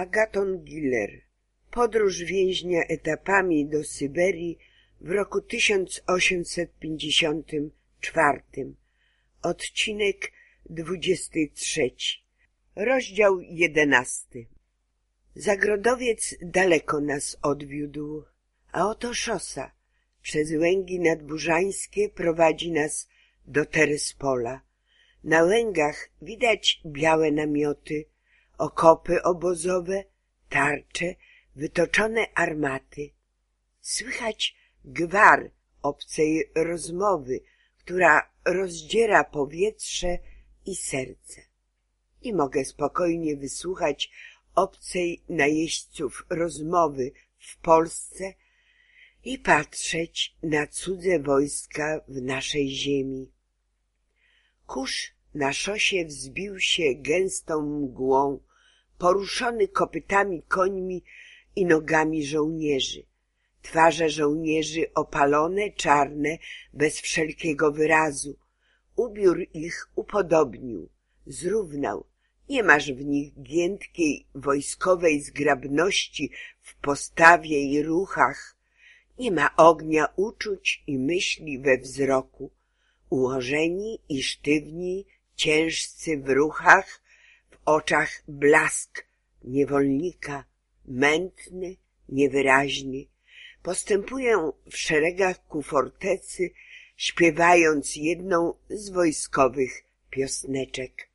Agaton Giller Podróż więźnia etapami do Syberii w roku 1854 Odcinek 23 Rozdział 11 Zagrodowiec daleko nas odwiódł, a oto szosa. Przez łęgi nadburzańskie prowadzi nas do Terespola. Na łęgach widać białe namioty, okopy obozowe, tarcze, wytoczone armaty. Słychać gwar obcej rozmowy, która rozdziera powietrze i serce. Nie mogę spokojnie wysłuchać obcej najeźdźców rozmowy w Polsce i patrzeć na cudze wojska w naszej ziemi. Kurz na szosie wzbił się gęstą mgłą, poruszony kopytami końmi i nogami żołnierzy. Twarze żołnierzy opalone, czarne, bez wszelkiego wyrazu. Ubiór ich upodobnił, zrównał. Nie masz w nich giętkiej wojskowej zgrabności w postawie i ruchach. Nie ma ognia uczuć i myśli we wzroku. Ułożeni i sztywni, ciężcy w ruchach, oczach blask niewolnika, mętny, niewyraźny. Postępuję w szeregach ku fortecy, śpiewając jedną z wojskowych piosneczek.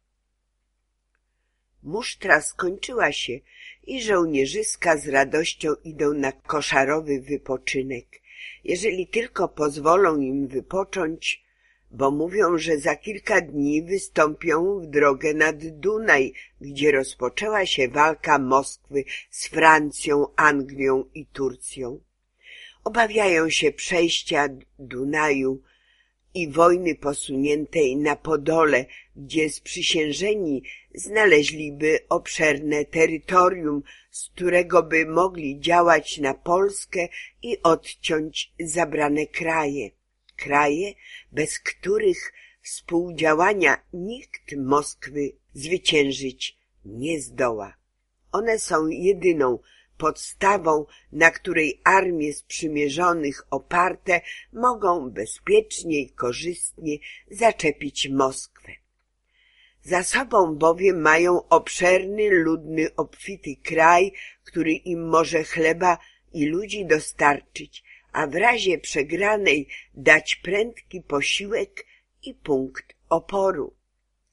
Musztra skończyła się i żołnierzyska z radością idą na koszarowy wypoczynek. Jeżeli tylko pozwolą im wypocząć, bo mówią, że za kilka dni wystąpią w drogę nad Dunaj, gdzie rozpoczęła się walka Moskwy z Francją, Anglią i Turcją. Obawiają się przejścia Dunaju i wojny posuniętej na Podole, gdzie sprzysiężeni znaleźliby obszerne terytorium, z którego by mogli działać na Polskę i odciąć zabrane kraje kraje, bez których współdziałania nikt Moskwy zwyciężyć nie zdoła. One są jedyną podstawą, na której armie sprzymierzonych oparte mogą bezpiecznie i korzystnie zaczepić Moskwę. Za sobą bowiem mają obszerny, ludny, obfity kraj, który im może chleba i ludzi dostarczyć, a w razie przegranej dać prędki posiłek i punkt oporu.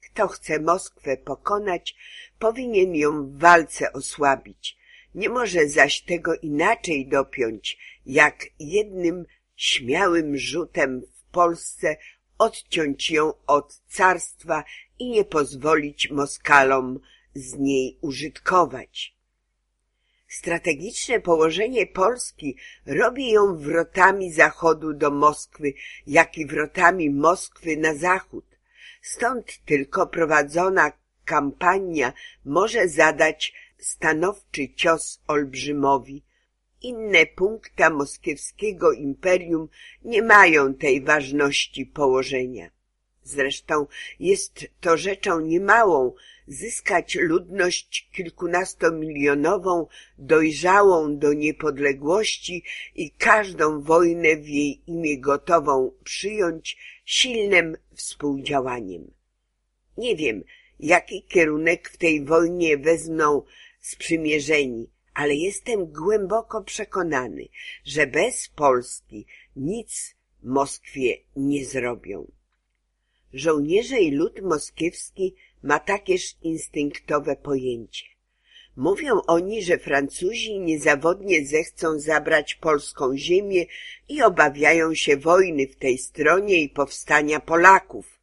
Kto chce Moskwę pokonać, powinien ją w walce osłabić. Nie może zaś tego inaczej dopiąć, jak jednym śmiałym rzutem w Polsce odciąć ją od carstwa i nie pozwolić Moskalom z niej użytkować. Strategiczne położenie Polski robi ją wrotami zachodu do Moskwy, jak i wrotami Moskwy na zachód. Stąd tylko prowadzona kampania może zadać stanowczy cios olbrzymowi. Inne punkta moskiewskiego imperium nie mają tej ważności położenia. Zresztą jest to rzeczą niemałą, zyskać ludność kilkunastomilionową, dojrzałą do niepodległości i każdą wojnę w jej imię gotową przyjąć silnym współdziałaniem. Nie wiem, jaki kierunek w tej wojnie wezmą sprzymierzeni, ale jestem głęboko przekonany, że bez Polski nic Moskwie nie zrobią. Żołnierze i lud moskiewski ma takież instynktowe pojęcie. Mówią oni, że Francuzi niezawodnie zechcą zabrać polską ziemię i obawiają się wojny w tej stronie i powstania Polaków.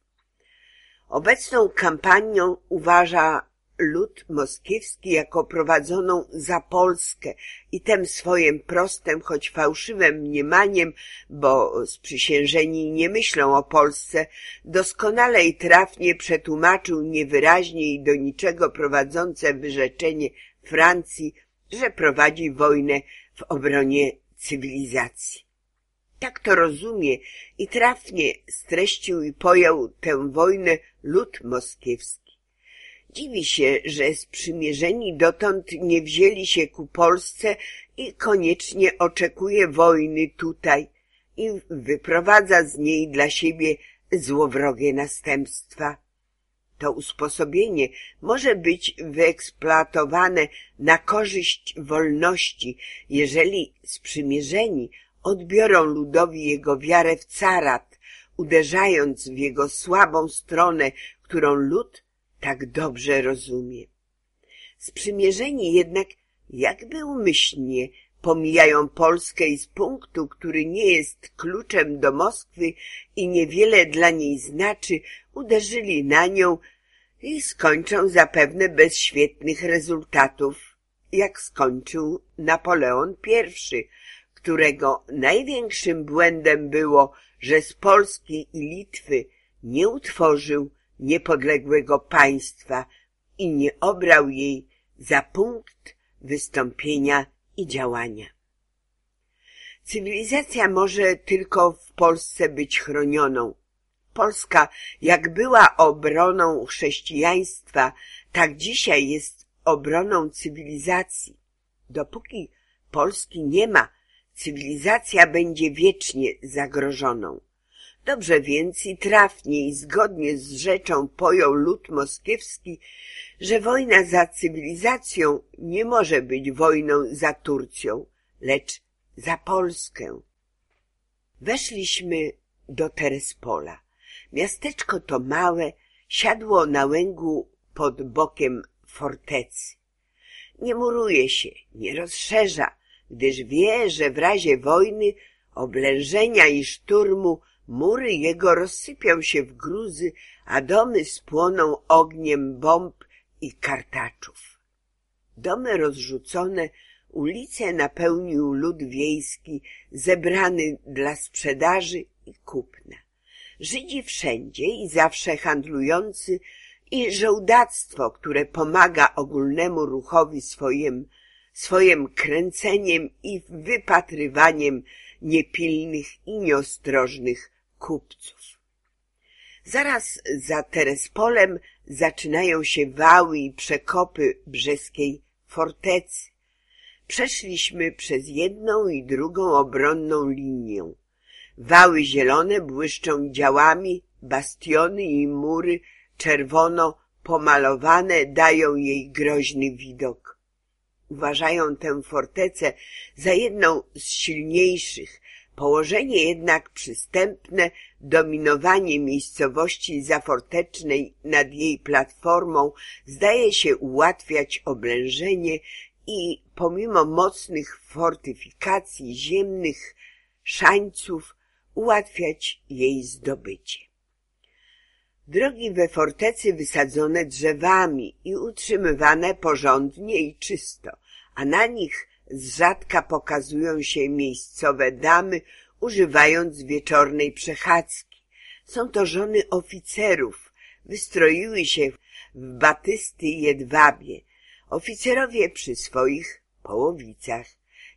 Obecną kampanią uważa lud moskiewski jako prowadzoną za Polskę i tem swoim prostym, choć fałszywym mniemaniem, bo sprzysiężeni nie myślą o Polsce, doskonale i trafnie przetłumaczył niewyraźnie i do niczego prowadzące wyrzeczenie Francji, że prowadzi wojnę w obronie cywilizacji. Tak to rozumie i trafnie streścił i pojął tę wojnę lud moskiewski. Dziwi się, że sprzymierzeni dotąd nie wzięli się ku Polsce i koniecznie oczekuje wojny tutaj i wyprowadza z niej dla siebie złowrogie następstwa. To usposobienie może być wyeksploatowane na korzyść wolności, jeżeli sprzymierzeni odbiorą ludowi jego wiarę w carat, uderzając w jego słabą stronę, którą lud tak dobrze rozumie. Sprzymierzeni jednak jakby umyślnie pomijają Polskę i z punktu, który nie jest kluczem do Moskwy i niewiele dla niej znaczy, uderzyli na nią i skończą zapewne bez świetnych rezultatów, jak skończył Napoleon I, którego największym błędem było, że z Polski i Litwy nie utworzył niepodległego państwa i nie obrał jej za punkt wystąpienia i działania. Cywilizacja może tylko w Polsce być chronioną. Polska, jak była obroną chrześcijaństwa, tak dzisiaj jest obroną cywilizacji. Dopóki Polski nie ma, cywilizacja będzie wiecznie zagrożoną. Dobrze więc i trafnie i zgodnie z rzeczą pojął lud moskiewski, że wojna za cywilizacją nie może być wojną za Turcją, lecz za Polskę. Weszliśmy do Terespola. Miasteczko to małe, siadło na łęgu pod bokiem fortecy. Nie muruje się, nie rozszerza, gdyż wie, że w razie wojny, oblężenia i szturmu mury jego rozsypią się w gruzy, a domy spłoną ogniem bomb i kartaczów. Domy rozrzucone, ulice napełnił lud wiejski, zebrany dla sprzedaży i kupna. Żydzi wszędzie i zawsze handlujący i żołdactwo, które pomaga ogólnemu ruchowi swoim, swoim kręceniem i wypatrywaniem niepilnych i nieostrożnych kupców. Zaraz za Terespolem zaczynają się wały i przekopy brzeskiej fortecy. Przeszliśmy przez jedną i drugą obronną linię. Wały zielone błyszczą działami, bastiony i mury czerwono pomalowane dają jej groźny widok. Uważają tę fortecę za jedną z silniejszych, Położenie jednak przystępne, dominowanie miejscowości zafortecznej nad jej platformą zdaje się ułatwiać oblężenie i pomimo mocnych fortyfikacji ziemnych szańców ułatwiać jej zdobycie. Drogi we fortecy wysadzone drzewami i utrzymywane porządnie i czysto, a na nich z rzadka pokazują się miejscowe damy, używając wieczornej przechadzki. Są to żony oficerów. Wystroiły się w batysty jedwabie. Oficerowie przy swoich połowicach.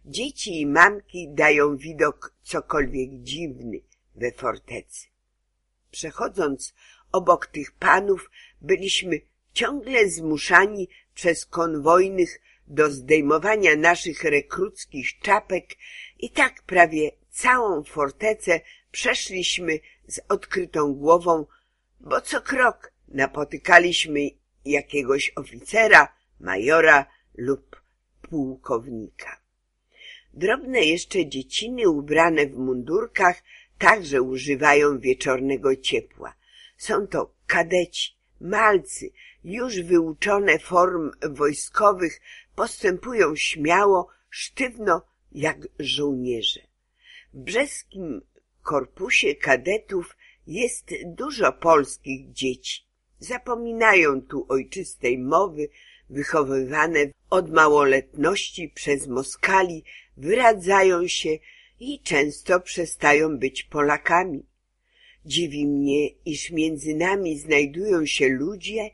Dzieci i mamki dają widok cokolwiek dziwny we fortecy. Przechodząc obok tych panów, byliśmy ciągle zmuszani przez konwojnych do zdejmowania naszych rekruckich czapek i tak prawie całą fortecę przeszliśmy z odkrytą głową, bo co krok napotykaliśmy jakiegoś oficera, majora lub pułkownika. Drobne jeszcze dzieciny ubrane w mundurkach także używają wieczornego ciepła. Są to kadeci, malcy, już wyuczone form wojskowych postępują śmiało, sztywno jak żołnierze. W brzeskim korpusie kadetów jest dużo polskich dzieci. Zapominają tu ojczystej mowy, wychowywane od małoletności przez Moskali, wyradzają się i często przestają być Polakami. Dziwi mnie, iż między nami znajdują się ludzie,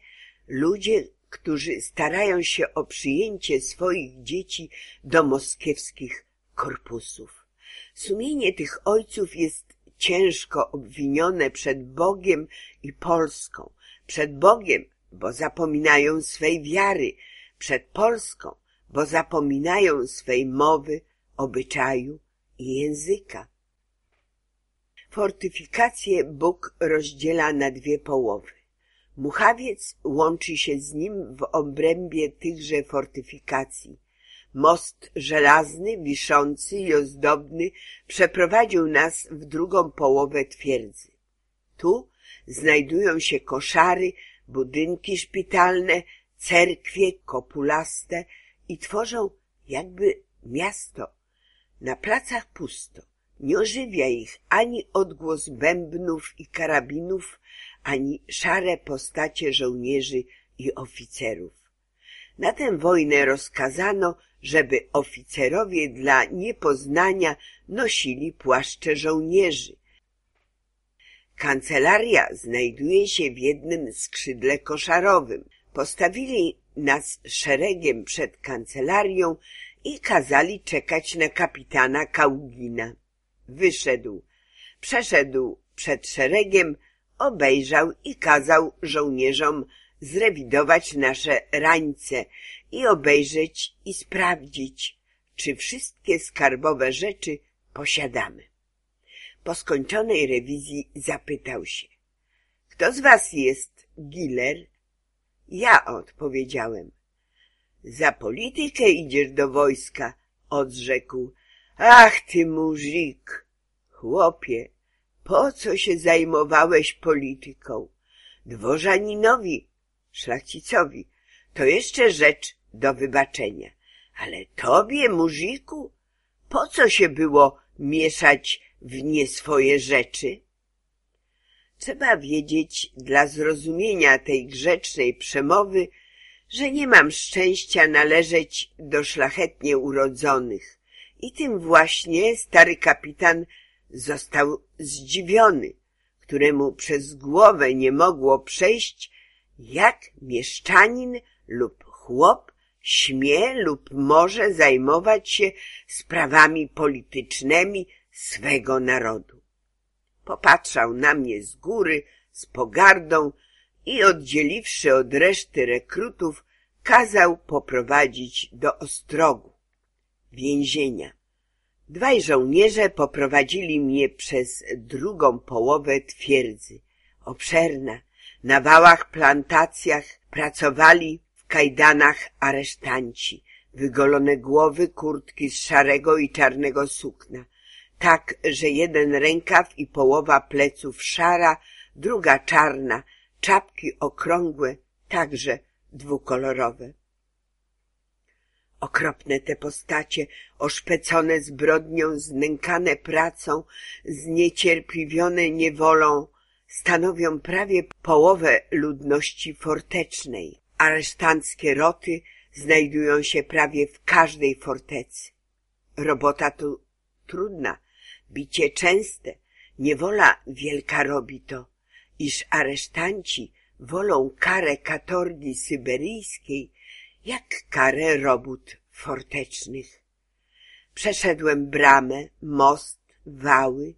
ludzie, którzy starają się o przyjęcie swoich dzieci do moskiewskich korpusów. Sumienie tych ojców jest ciężko obwinione przed Bogiem i Polską, przed Bogiem, bo zapominają swej wiary przed Polską, bo zapominają swej mowy, obyczaju i języka. Fortyfikacje Bóg rozdziela na dwie połowy. Muchawiec łączy się z nim w obrębie tychże fortyfikacji. Most żelazny, wiszący i ozdobny przeprowadził nas w drugą połowę twierdzy. Tu znajdują się koszary, budynki szpitalne, cerkwie kopulaste i tworzą jakby miasto. Na placach pusto. Nie ożywia ich ani odgłos bębnów i karabinów, ani szare postacie żołnierzy i oficerów. Na tę wojnę rozkazano, żeby oficerowie dla niepoznania nosili płaszcze żołnierzy. Kancelaria znajduje się w jednym skrzydle koszarowym. Postawili nas szeregiem przed kancelarią i kazali czekać na kapitana Kałgina. Wyszedł, przeszedł przed szeregiem, obejrzał i kazał żołnierzom zrewidować nasze rańce i obejrzeć i sprawdzić, czy wszystkie skarbowe rzeczy posiadamy. Po skończonej rewizji zapytał się. Kto z was jest Giller? Ja odpowiedziałem. Za politykę idziesz do wojska, odrzekł. Ach ty muzik! Chłopie, po co się zajmowałeś polityką? Dworzaninowi, szlachcicowi, to jeszcze rzecz do wybaczenia. Ale tobie, muziku, po co się było mieszać w nie swoje rzeczy? Trzeba wiedzieć dla zrozumienia tej grzecznej przemowy, że nie mam szczęścia należeć do szlachetnie urodzonych. I tym właśnie stary kapitan został zdziwiony, któremu przez głowę nie mogło przejść, jak mieszczanin lub chłop śmie lub może zajmować się sprawami politycznymi swego narodu. Popatrzał na mnie z góry, z pogardą i oddzieliwszy od reszty rekrutów, kazał poprowadzić do ostrogu, więzienia. Dwaj żołnierze poprowadzili mnie przez drugą połowę twierdzy. Obszerna, na wałach plantacjach pracowali w kajdanach aresztanci, wygolone głowy, kurtki z szarego i czarnego sukna, tak, że jeden rękaw i połowa pleców szara, druga czarna, czapki okrągłe, także dwukolorowe. Okropne te postacie, oszpecone zbrodnią, znękane pracą, zniecierpliwione niewolą, stanowią prawie połowę ludności fortecznej. Aresztanckie roty znajdują się prawie w każdej fortecy. Robota tu trudna, bicie częste, niewola wielka robi to, iż aresztanci wolą karę katorgi syberyjskiej jak karę robót fortecznych. Przeszedłem bramę, most, wały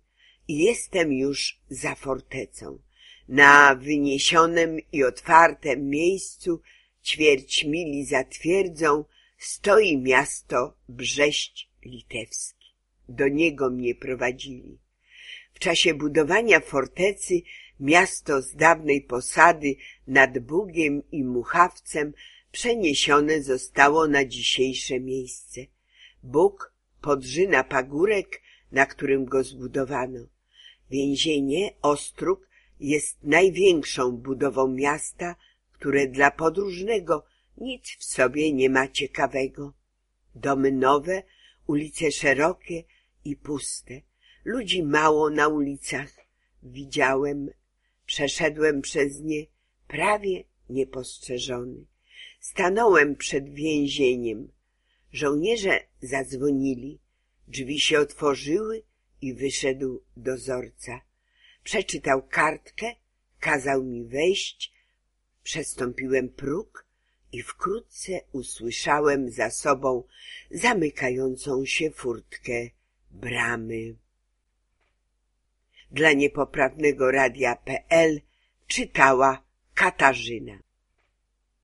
i jestem już za fortecą. Na wyniesionym i otwartym miejscu ćwierć mili za twierdzą stoi miasto Brześć Litewski. Do niego mnie prowadzili. W czasie budowania fortecy miasto z dawnej posady nad Bugiem i Muchawcem przeniesione zostało na dzisiejsze miejsce. Bóg podrzyna pagórek, na którym go zbudowano. Więzienie Ostróg jest największą budową miasta, które dla podróżnego nic w sobie nie ma ciekawego. Domy nowe, ulice szerokie i puste. Ludzi mało na ulicach. Widziałem, przeszedłem przez nie prawie niepostrzeżony. Stanąłem przed więzieniem. Żołnierze zadzwonili, drzwi się otworzyły i wyszedł dozorca. Przeczytał kartkę, kazał mi wejść, przestąpiłem próg i wkrótce usłyszałem za sobą zamykającą się furtkę bramy. Dla niepoprawnego radia.pl czytała Katarzyna.